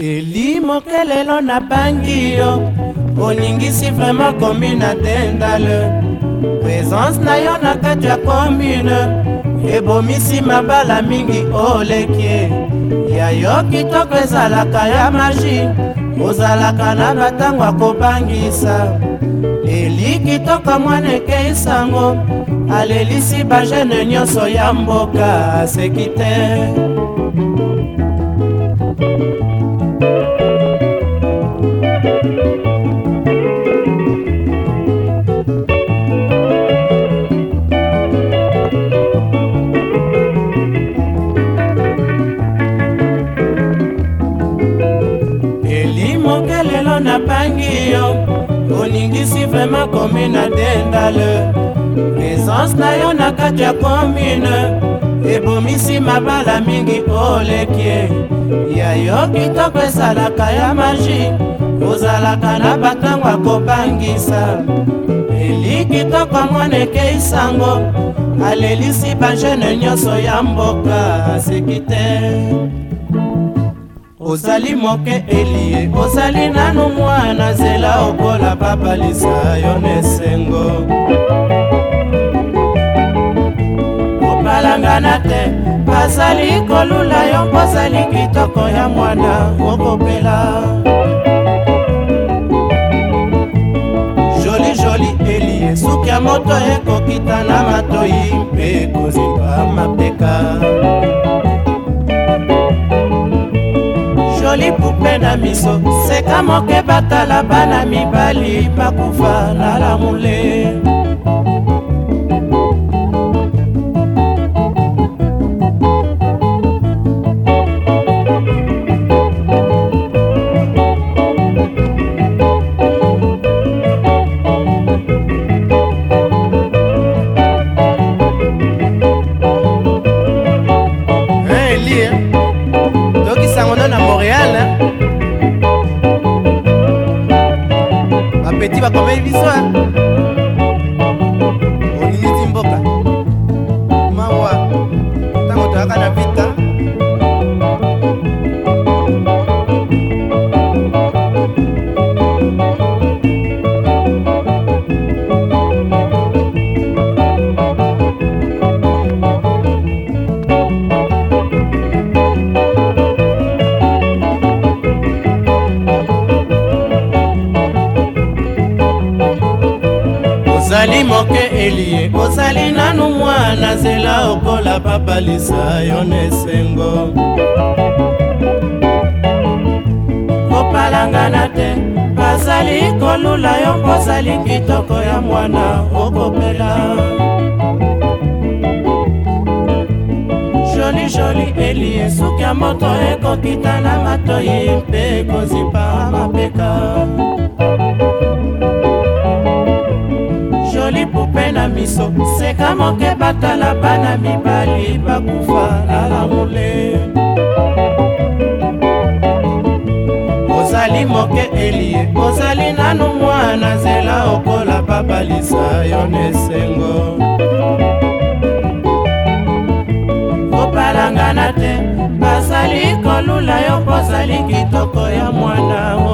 elimo ke lelo nabangi yo oningisi vraimen commune atendale présence na yo na kati ya commune ebomisi mabala mingi oleki ya yo kitoko ezalaka ya magi ozalaka na batango akobangisa eli kitoko mwana ekei sango alelisi bajene nyonso ya mboka aseki te napangi yo olingisi vraimen komine dendale presence na yo na kati ya komine ebomisi mabala mingi olekie ya yo kitoko esalaka ya magi ozalaka na batango ya kobangisa eli kitoko mwana ekei sango alelisi bajene nyonso ya mboka aseki te ozali moke elie ozali nanu mwana zela okola papalisa yo na esengo kopalangana te bazali kolula yo kozali kitoko ya mwana okopela joli joli elie suki ya moto ekokita na matoi mpe ekozipa mapeka mpe na miso seka moke batala bana mibali bakufa na lamule bapeti bakomeli biso onimiti mboka mawa ntango toyaka na vita ozali moke elie ozali nanu mwana nzela okola papalisa yo na esengo kopalangana te bazali kolula yo ozali kitoko ya mwana okopela joli joli elie suki ya moto ekokita na matoyi mpe ekozipa mapeka na miso seka moke batala bana mibali bakufa lalamule ozali moke elie ozali nanu mwana nzela okola babalisa yo na esengo kopalangana te bazali kolula yo mpozali kitoko ya mwana